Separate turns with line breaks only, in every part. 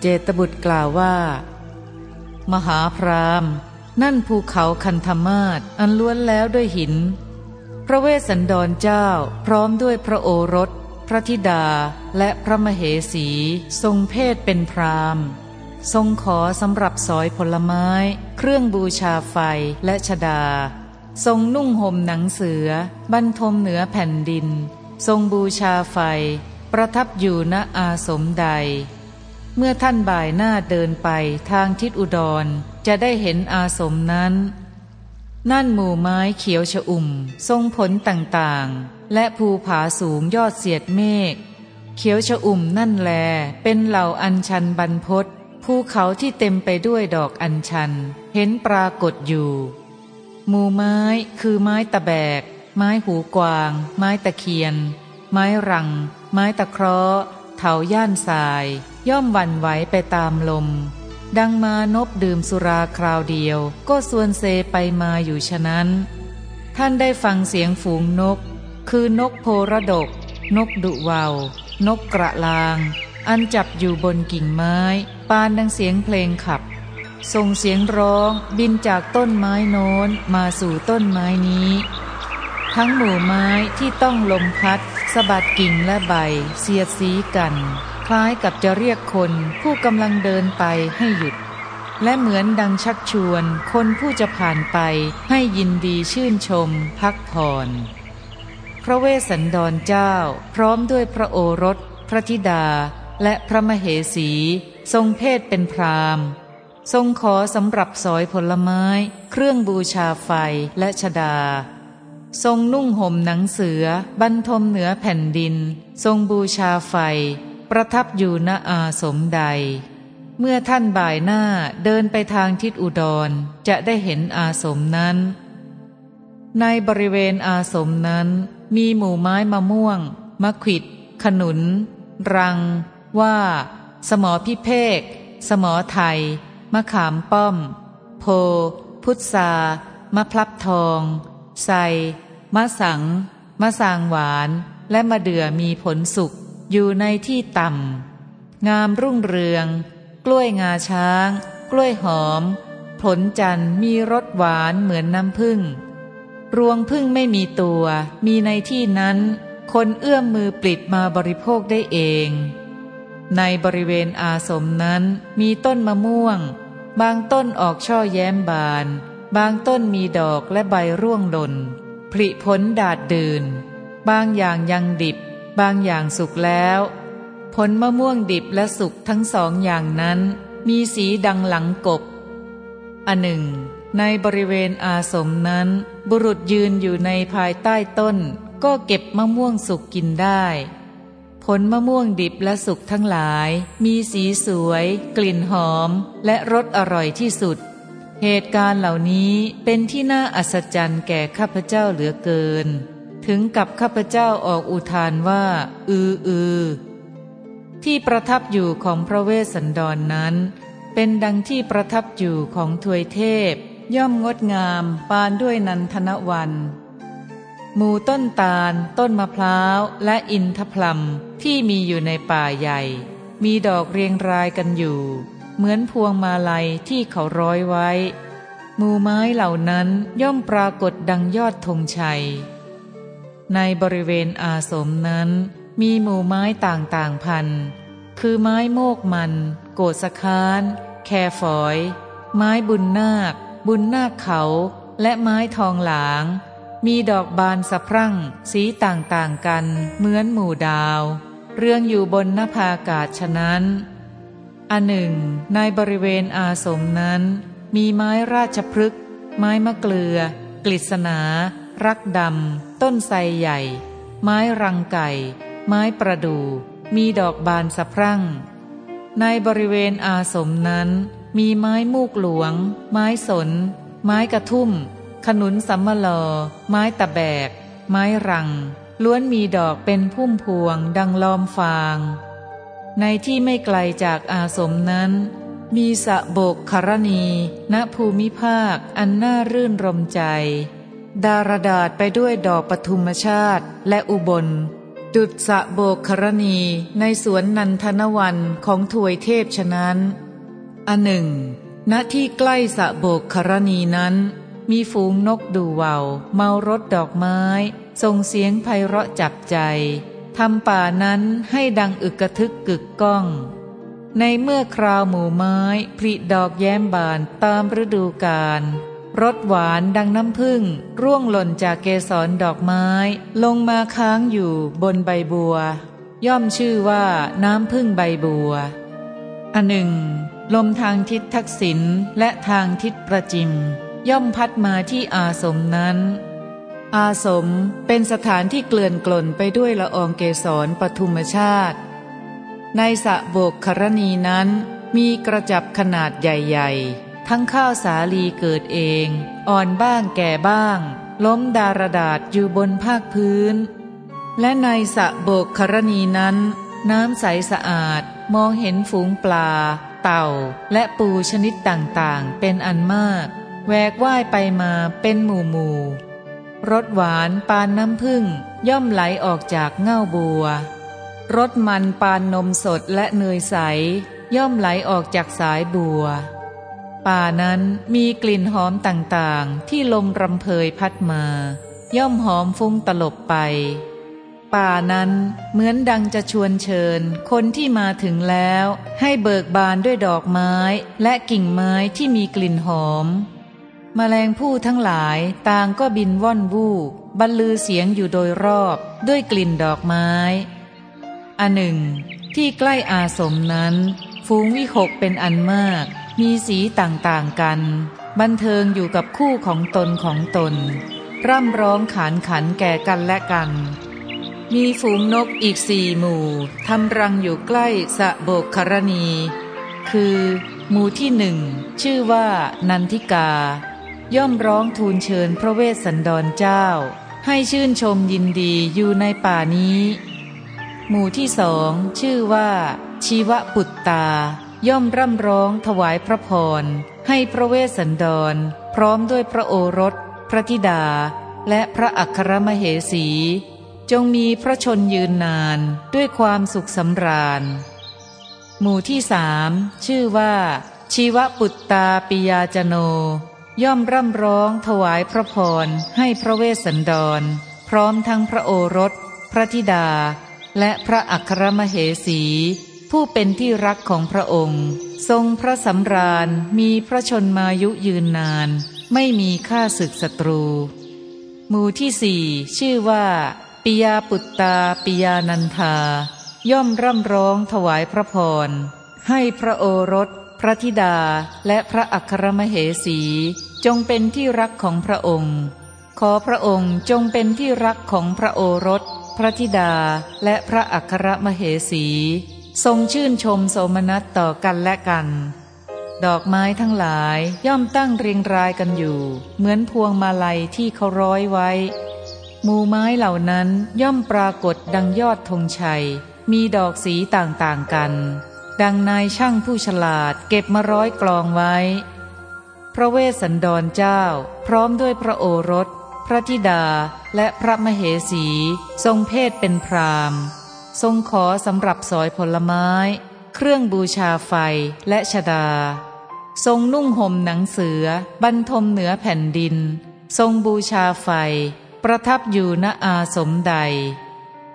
เจตบุตรกล่าวว่า มหาพรามนั่นภูเขาคันธมาศอันล้วนแล้วด้วยหิน พระเวสสันดรเจ้าพร้อมด้วยพระโอรส พระธิดาและพระมเหสี ทรงเพศเป็นพรามทรงขอสำหรับสอยผลไม้ เครื่องบูชาไฟและชดา ทรงนุ่งห่มหนังเสือบรรทมเหนือแผ่นดิน ทรงบูชาไฟ ประทับอยู่ณอาสมใด เมื่อท่านบ่ายหน้าเดินไปทางทิศอุดรจะได้เห็นอาสมนั้น นั่นหมู่ไม้เขียวชอุ่ม ทรงผลต่างๆ และภูผาสูงยอดเสียดเมฆเขียวชอุ่มนั่นแล เป็นเหล่าอัญชันบรรพศภูเขาที่เต็มไปด้วยดอกอัญชัน เห็นปรากฏอยู่ หมู่ไม้คือไม้ตะแบก ไม้หูกวาง ไม้ตะเคียน ไม้รัง ไม้ตะเคราะห์เถาย่านทราย ย่อมวันไหวไปตามลม ดังมานบดื่มสุราคราวเดียว ก็ส่วนเซไปมาอยู่ฉะนั้น ท่านได้ฟังเสียงฝูงนก คือนกโพระดก นกดุวาวนกกระลาง อันจับอยู่บนกิ่งไม้ ปานดังเสียงเพลงขับ ส่งเสียงร้องบินจากต้นไม้โน้นมาสู่ต้นไม้นี้ ทั้งหมู่ไม้ที่ต้องลมพัดสะบัดกิ่งและใบเสียดสีกัน คล้ายกับจะเรียกคนผู้กำลังเดินไปให้หยุด และเหมือนดังชักชวนคนผู้จะผ่านไปให้ยินดีชื่นชม พักผ่อนพระเวสสันดรเจ้า พร้อมด้วยพระโอรส พระธิดา และพระมเหสี ทรงเพศเป็นพรามทรงขอสำหรับสอยผลไม้ เครื่องบูชาไฟและชดา ทรงนุ่งห่มหนังเสือบรรทมเหนือแผ่นดิน ทรงบูชาไฟ ประทับอยู่ณอาสมใด เมื่อท่านบ่ายหน้าเดินไปทางทิศอุดรจะได้เห็นอาสมนั้น ในบริเวณอาสมนั้น มีหมู่ไม้มะม่วง มะขิด ขนุน รัง ว่า สมอพิเภก สมอไทย มะขามป้อม โพ พุทธามะพลับทองไซมะสัง มะสางหวาน และมะเดื่อมีผลสุก อยู่ในที่ต่ำ งามรุ่งเรือง กล้วยงาช้าง กล้วยหอม ผลจันทร์มีรสหวานเหมือนน้ำผึ้ง รวงพึ่งไม่มีตัว มีในที่นั้น คนเอื้อมมือปลิดมาบริโภคได้เอง ในบริเวณอาสมนั้นมีต้นมะม่วง บางต้นออกช่อแย้มบาน บางต้นมีดอกและใบร่วงหล่นผลิผลดาดดื่น บางอย่างยังดิบ บางอย่างสุกแล้ว ผลมะม่วงดิบและสุกทั้งสองอย่างนั้น มีสีดังหลังกบ อันหนึ่ง ในบริเวณอาสมนั้น บุรุษยืนอยู่ในภายใต้ต้น ก็เก็บมะม่วงสุกกินได้ ผลมะม่วงดิบและสุกทั้งหลาย มีสีสวย กลิ่นหอม และรสอร่อยที่สุด เหตุการณ์เหล่านี้เป็นที่น่าอัศจรรย์แก่ข้าพเจ้าเหลือเกิน ถึงกับข้าพเจ้าออกอุทานว่า อืออือที่ประทับอยู่ของพระเวสสันดรนนั้น เป็นดังที่ประทับอยู่ของทวยเทพ ย่อมงดงามปานด้วยนันทนวันหมู่ต้นตาล ต้นมะพร้าว และอินทพลัมที่มีอยู่ในป่าใหญ่ มีดอกเรียงรายกันอยู่ เหมือนพวงมาลัยที่เขาร้อยไว้ หมู่ไม้เหล่านั้นย่อมปรากฏดังยอดธงชัย ในบริเวณอาสมนั้น มีหมู่ไม้ต่างๆพัน คือไม้โมกมัน โกสคาน แคฝอย ไม้บุญนาค บุญนาคเขา และไม้ทองหลาง มีดอกบานสะพรั่ง สีต่างๆกัน เหมือนหมู่ดาว เรื่องอยู่บนนภาอากาศฉะนั้น อันหนึ่ง ในบริเวณอาสมนั้น มีไม้ราชพฤกษ์ไม้มะเกลือ กฤษณา รักดำ ต้นไทรใหญ่ ไม้รังไก่ ไม้ประดู่มีดอกบานสะพรั่ง ในบริเวณอาสมนั้น มีไม้มูกหลวง ไม้สน ไม้กระทุ่ม ขนุนสัมมลอ ไม้ตะแบก ไม้รัง ล้วนมีดอกเป็นพุ่มพวงดังลอมฟาง ในที่ไม่ไกลจากอาสมนั้น มีสะโบกครณี ณภูมิภาคอันน่ารื่นรมใจ ดารดาษไปด้วยดอกปทุมชาติและอุบล ดุดสะโบกครณีในสวนนันทนวันของถวยเทพฉะนั้น อันหนึ่ง ณที่ใกล้สะโบกครณีนั้น มีฝูงนกดูเวาวเมารถดอกไม้ส่งเสียงไพเราะจับใจทำป่านั้นให้ดังอึกกระทึกกึกก้อง ในเมื่อคราวหมู่ไม้ผลิดอกแย้มบานตามฤดูกาล รสหวานดังน้ำผึ้งร่วงหล่นจากเกสรดอกไม้ ลงมาค้างอยู่บนใบบัว ย่อมชื่อว่าน้ำผึ้งใบบัว อันหนึ่ง ลมทางทิศทักษิณและทางทิศประจิม ย่อมพัดมาที่อาสมนั้น อาสมเป็นสถานที่เกลื่อนกล่นไปด้วยละอองเกสรปทุมชาติ ในสะโบกครณีนั้นมีกระจับขนาดใหญ่ ๆ ทั้งข้าวสาลีเกิดเอง อ่อนบ้างแก่บ้าง ล้มดารดาษอยู่บนภาคพื้น และในสะโบกครณีนั้น น้ำใสสะอาดมองเห็นฝูงปลา เต่า และปูชนิดต่างๆ เป็นอันมาก แวกว่ายไปมาเป็นหมู่หมู่รสหวานปานน้ำผึ้งย่อมไหลออกจากเง่าบัวรสมันปานนมสดและเนยใส ย่อมไหลออกจากสายบัว ป่านั้นมีกลิ่นหอมต่างๆ ที่ลมรำเพยพัดมา ย่อมหอมฟุ้งตลบไป ป่านั้นเหมือนดังจะชวนเชิญ คนที่มาถึงแล้ว ให้เบิกบานด้วยดอกไม้และกิ่งไม้ที่มีกลิ่นหอมมแมลงผู้ทั้งหลายต่างก็บินว่อนวูบรรลือเสียงอยู่โดยรอบด้วยกลิ่นดอกไม้ อันหนึ่ง ที่ใกล้อาสมนั้น ฟูงวิหกเป็นอันมาก มีสีต่างๆกัน บันเทิงอยู่กับคู่ของตนของตน ร่ำร้องขานขันแก่กันและกัน มีฝูงนกอีกสี่หมู่ทำรังอยู่ใกล้สะโบกครณี คือ หมู่ที่หนึ่งชื่อว่านันทิกา ย่อมร้องทูลเชิญพระเวสสันดรเจ้า ให้ชื่นชมยินดีอยู่ในป่านี้ หมู่ที่สองชื่อว่า ชีวปุตตา ย่อมร่ำร้องถวายพระพร ให้พระเวสสันดร พร้อมด้วยพระโอรส พระธิดา และพระอัครมเหสี จงมีพระชนยืนนานด้วยความสุขสำราญ หมู่ที่สามชื่อว่า ชีวปุตตาปิยาจโน ย่อมร่ำร้องถวายพระพร ให้พระเวสสันดร พร้อมทั้งพระโอรส พระธิดา และพระอัครมเหสี ผู้เป็นที่รักของพระองค์ ทรงพระสำราญมีพระชนมายุยืนนาน ไม่มีค่าศึกศัตรู หมู่ที่สี่ชื่อว่า ปิยาปุตตาปิยานันทา ย่อมร่ำร้องถวายพระพร ให้พระโอรส พระธิดาและพระอัครมเหสี จงเป็นที่รักของพระองค์ ขอพระองค์จงเป็นที่รักของพระโอรส พระธิดาและพระอัครมเหสี ทรงชื่นชมโสมนัสต่อกันและกัน ดอกไม้ทั้งหลายย่อมตั้งเรียงรายกันอยู่ เหมือนพวงมาลัยที่เขาร้อยไว้หมู่ไม้เหล่านั้นย่อมปรากฏดังยอดธงชัย มีดอกสีต่างๆกัน ดังนายช่างผู้ฉลาดเก็บมาร้อยกลองไว้ พระเวสสันดรเจ้า พร้อมด้วยพระโอรส พระธิดาและพระมเหสี ทรงเพศเป็นพราม ทรงขอสำหรับสอยผลไม้ เครื่องบูชาไฟและชดา ทรงนุ่งห่มหนังเสือ บรรทมเหนือแผ่นดิน ทรงบูชาไฟ ประทับอยู่ณอาสมใด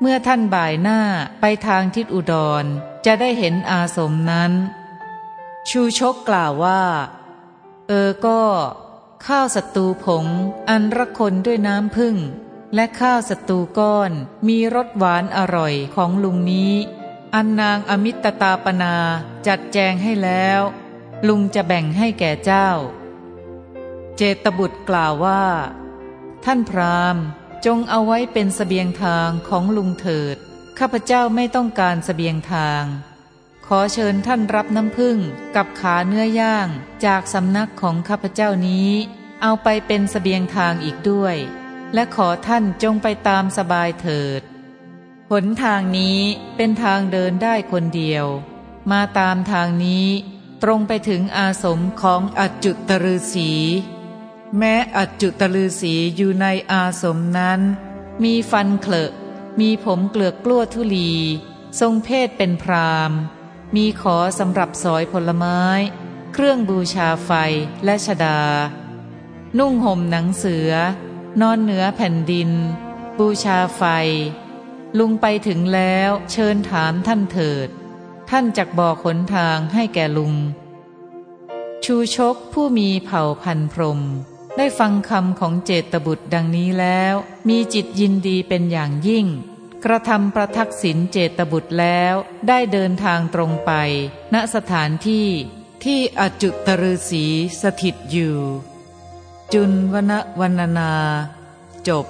เมื่อท่านบ่ายหน้าไปทางทิศอุดร จะได้เห็นอาสมนั้น ชูชกกล่าวว่า เออก็ ข้าวสตูผง อันระคนด้วยน้ำพึ่ง และข้าวสตูก้อนมีรสหวานอร่อยของลุงนี้ อันนางอมิตตาปนาจัดแจงให้แล้ว ลุงจะแบ่งให้แก่เจ้า เจตบุตรกล่าวว่า ท่านพราหมณ์จงเอาไว้เป็นสเสบียงทางของลุงเถิด ข้าพเจ้าไม่ต้องการสเสบียงทาง ขอเชิญท่านรับน้ำผึ้งกับขาเนื้อย่างจากสำนักของข้าพเจ้านี้ เอาไปเป็นสเสบียงทางอีกด้วย และขอท่านจงไปตามสบายเถิด หนทางนี้เป็นทางเดินได้คนเดียว มาตามทางนี้ตรงไปถึงอาสมของอจุตฤษีแม้อจุตฤษีอยู่ในอาสมนั้น มีฟันเคลอะมีผมเกลือกกลั้วทุลี ทรงเพศเป็นพรามมีขอสำหรับสอยผลไม้ เครื่องบูชาไฟและชดา นุ่งห่มหนังเสือ นอนเหนือแผ่นดิน บูชาไฟ ลุงไปถึงแล้วเชิญถามท่านเถิด ท่านจักบอกขนทางให้แก่ลุง ชูชกผู้มีเผ่าพันพรม ได้ฟังคำของเจตบุตรดังนี้แล้ว มีจิตยินดีเป็นอย่างยิ่ง กระทำประทักษิณเจตบุตรแล้วได้เดินทางตรงไป ณสถานที่ที่อจุตฤษีสถิตอยู่ จุนวนวรรณนา จบ